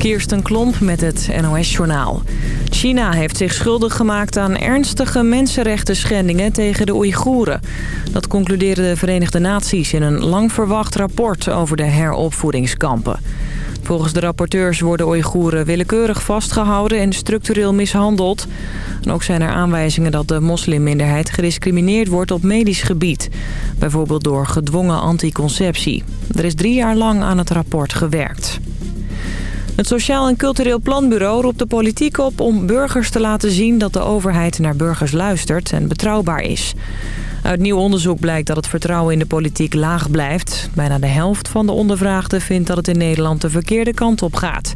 Kirsten Klomp met het NOS-journaal. China heeft zich schuldig gemaakt aan ernstige mensenrechten schendingen tegen de Oeigoeren. Dat concluderen de Verenigde Naties in een lang verwacht rapport over de heropvoedingskampen. Volgens de rapporteurs worden Oeigoeren willekeurig vastgehouden en structureel mishandeld. En ook zijn er aanwijzingen dat de moslimminderheid gediscrimineerd wordt op medisch gebied. Bijvoorbeeld door gedwongen anticonceptie. Er is drie jaar lang aan het rapport gewerkt. Het Sociaal en Cultureel Planbureau roept de politiek op om burgers te laten zien dat de overheid naar burgers luistert en betrouwbaar is. Uit nieuw onderzoek blijkt dat het vertrouwen in de politiek laag blijft. Bijna de helft van de ondervraagden vindt dat het in Nederland de verkeerde kant op gaat.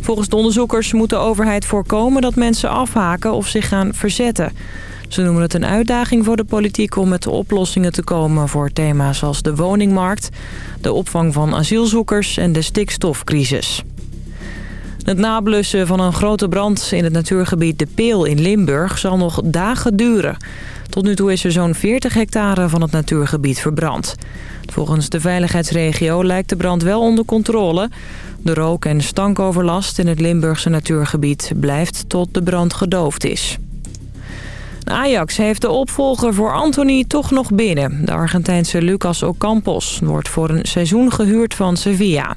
Volgens de onderzoekers moet de overheid voorkomen dat mensen afhaken of zich gaan verzetten. Ze noemen het een uitdaging voor de politiek om met oplossingen te komen voor thema's als de woningmarkt, de opvang van asielzoekers en de stikstofcrisis. Het nablussen van een grote brand in het natuurgebied De Peel in Limburg zal nog dagen duren. Tot nu toe is er zo'n 40 hectare van het natuurgebied verbrand. Volgens de veiligheidsregio lijkt de brand wel onder controle. De rook- en stankoverlast in het Limburgse natuurgebied blijft tot de brand gedoofd is. Ajax heeft de opvolger voor Anthony toch nog binnen. De Argentijnse Lucas Ocampos wordt voor een seizoen gehuurd van Sevilla.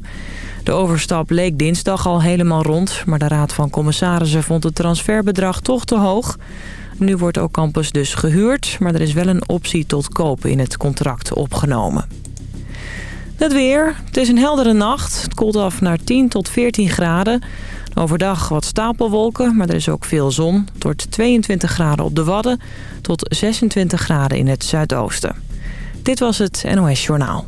De overstap leek dinsdag al helemaal rond... maar de Raad van Commissarissen vond het transferbedrag toch te hoog. Nu wordt Ocampos dus gehuurd... maar er is wel een optie tot kopen in het contract opgenomen. Het weer. Het is een heldere nacht. Het koelt af naar 10 tot 14 graden. Overdag wat stapelwolken, maar er is ook veel zon. Het wordt 22 graden op de Wadden tot 26 graden in het zuidoosten. Dit was het NOS Journaal.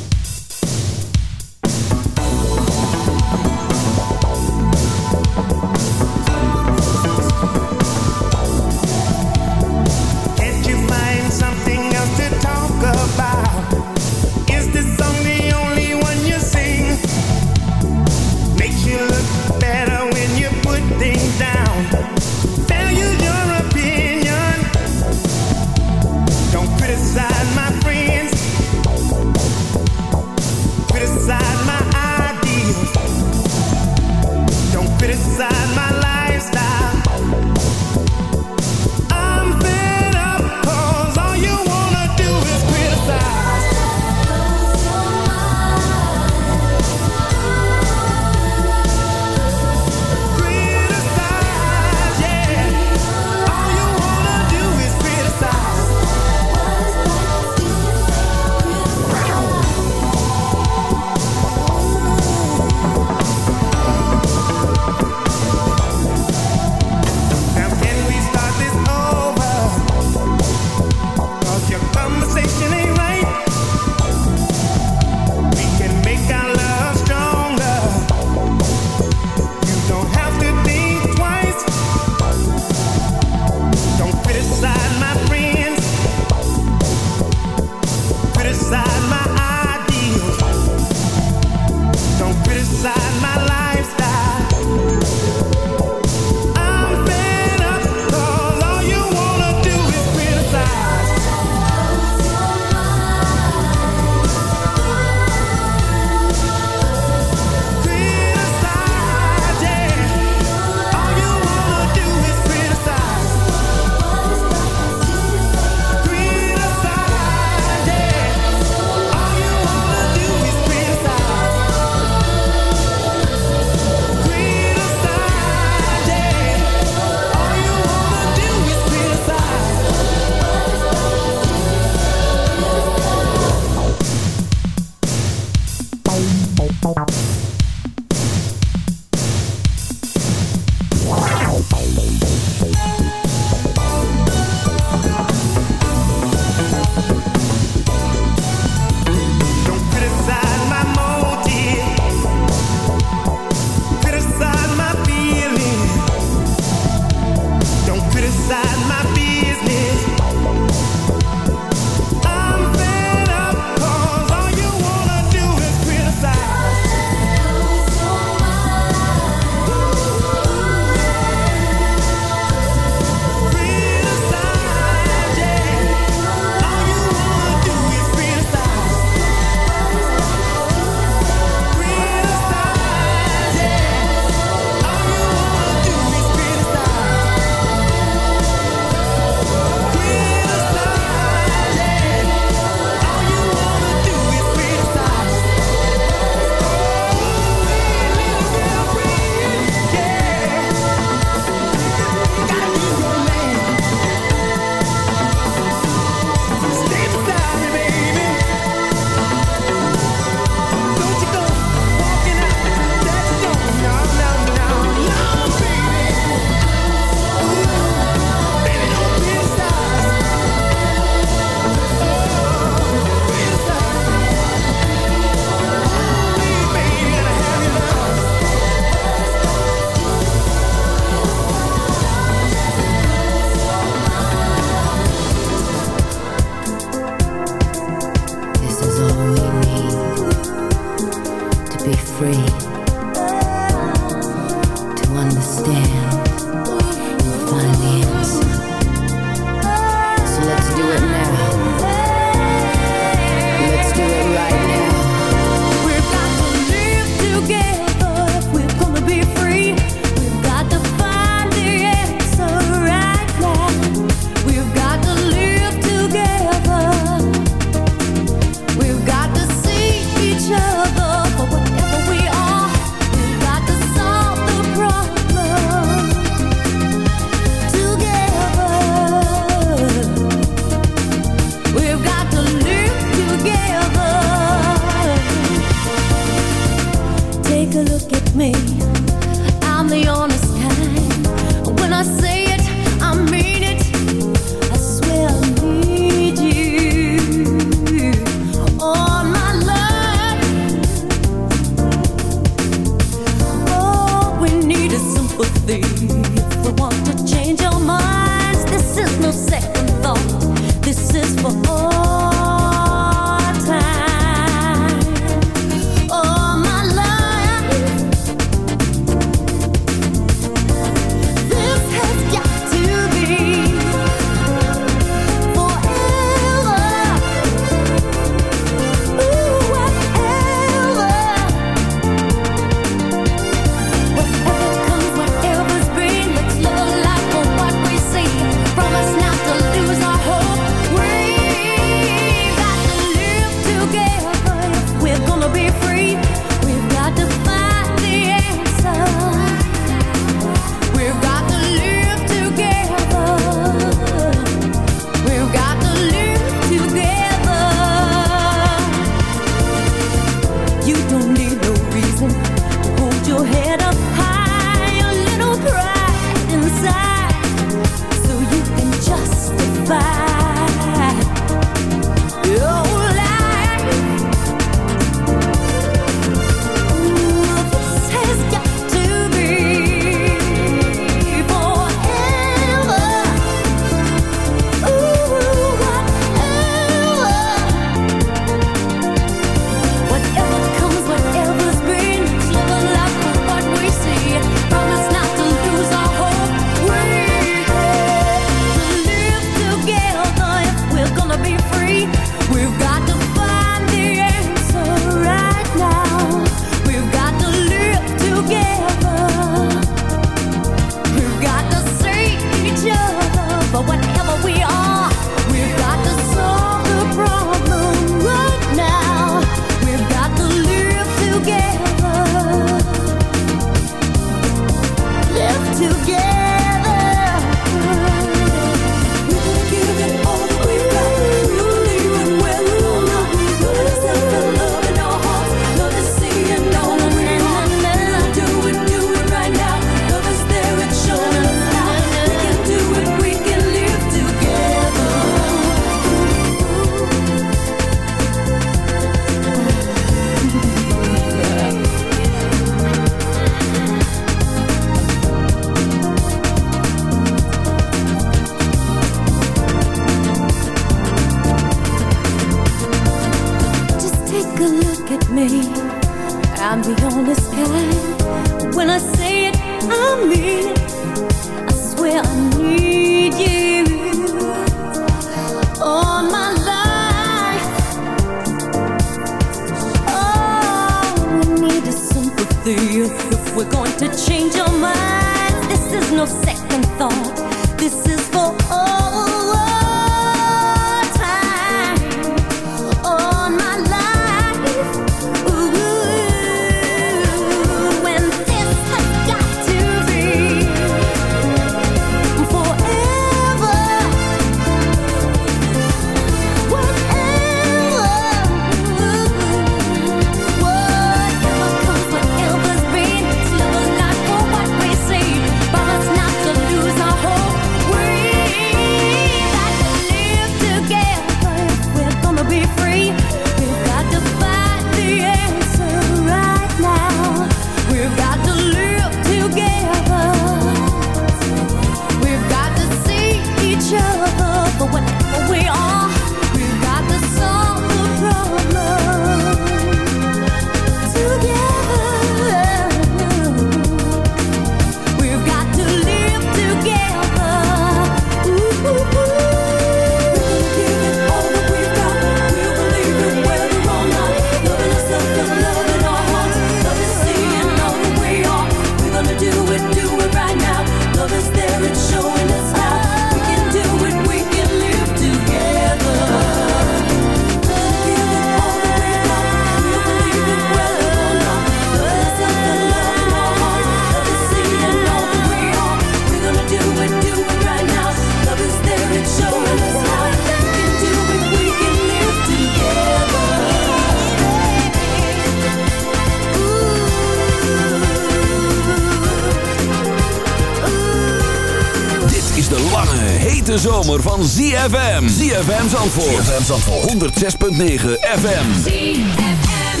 Van ZFM. ZFM Zandvoort. ZFM Zandvoort. 106.9 FM. ZFM.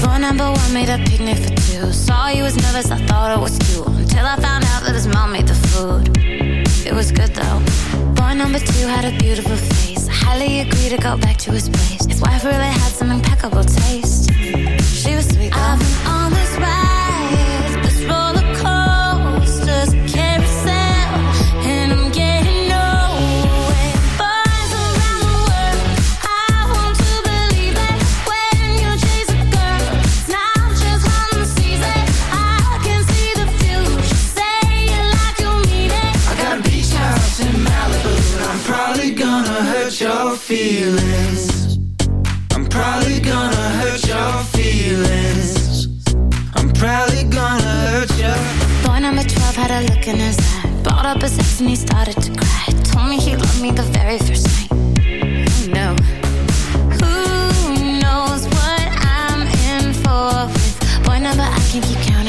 Phone number one made a picnic for two. Saw you was nervous, I thought it was cute. Until I found out that his mom made the food. It was good though. Boy number two had a beautiful face. I highly agree to go back to his place. His wife really had some impeccable taste. She was sweet. Though. Had a look in his eye. Brought up his ex and he started to cry. Told me he loved me the very first night. Oh no. Who knows what I'm in for with boy number I can't keep count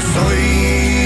soy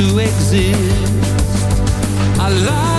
To exist. I lost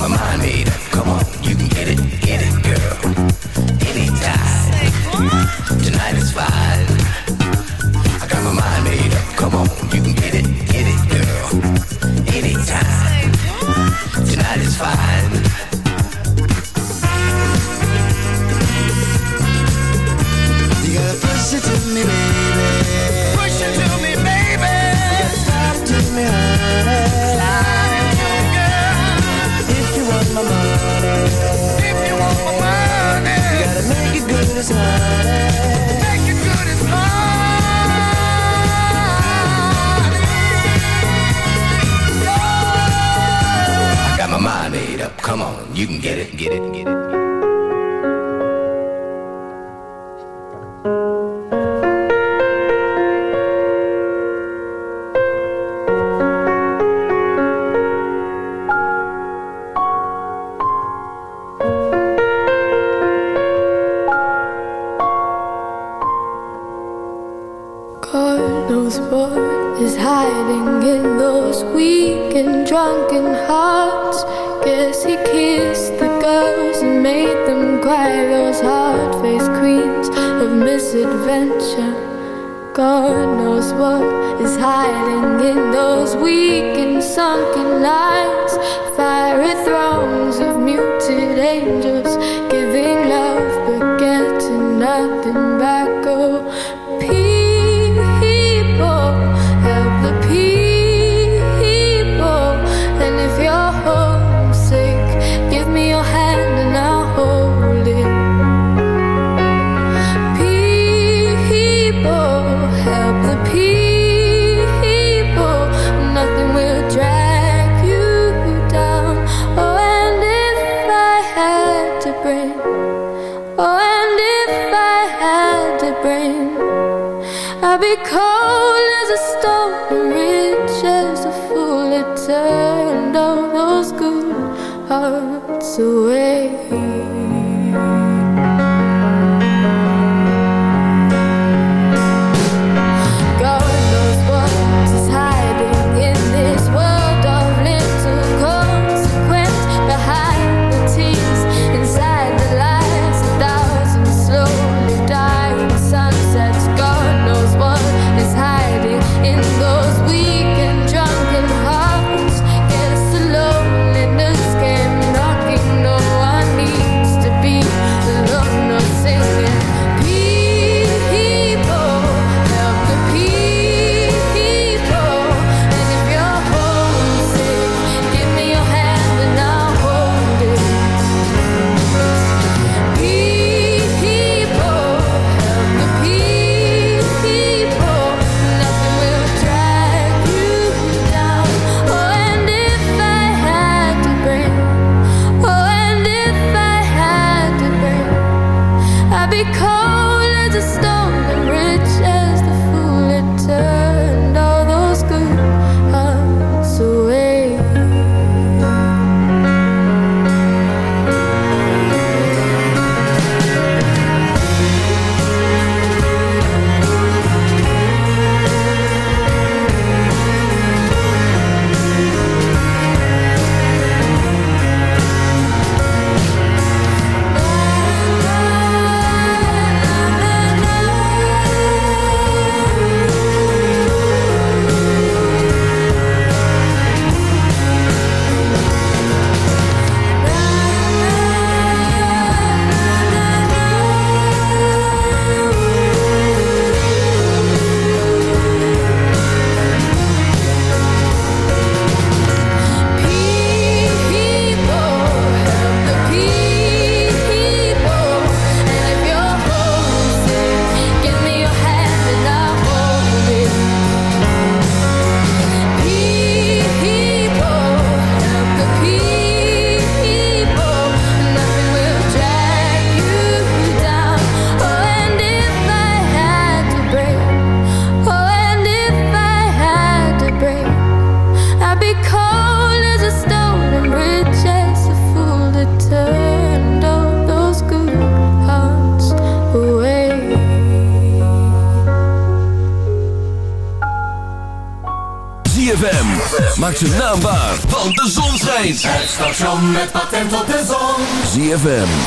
I'm a mermaid. Come on, you can get it, get it, girl. you can get it, get it, get it.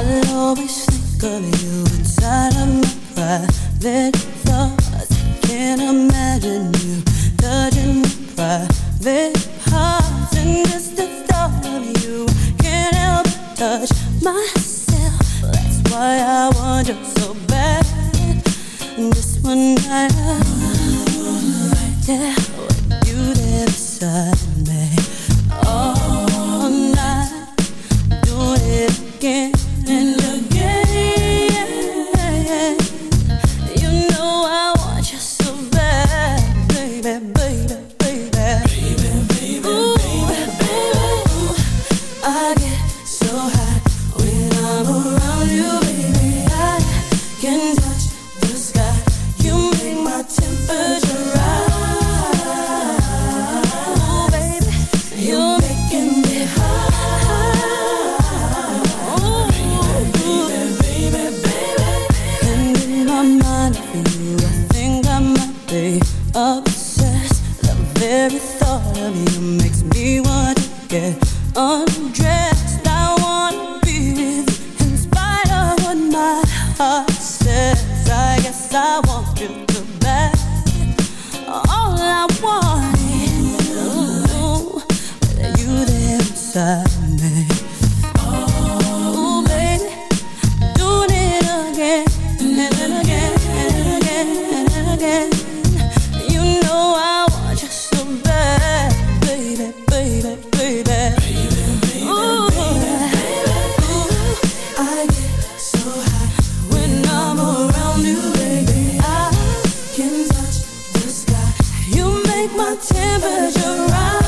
I'll always think of you inside of my private thoughts. Can't imagine you touching my private heart. And just the thought of you can't help but touch myself. That's why I want you so bad. this one night, right there. take my temperature right.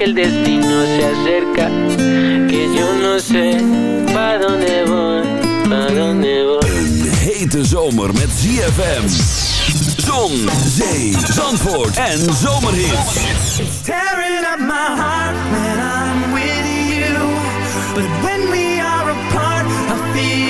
que el destino se acerca, que yo no sé para dónde voy, para dónde voy. Een hete zomer met ZFM. Zon, zee, zandvoort en zomerhit. It's tearing up my heart when I'm with you. But when we are apart, I feel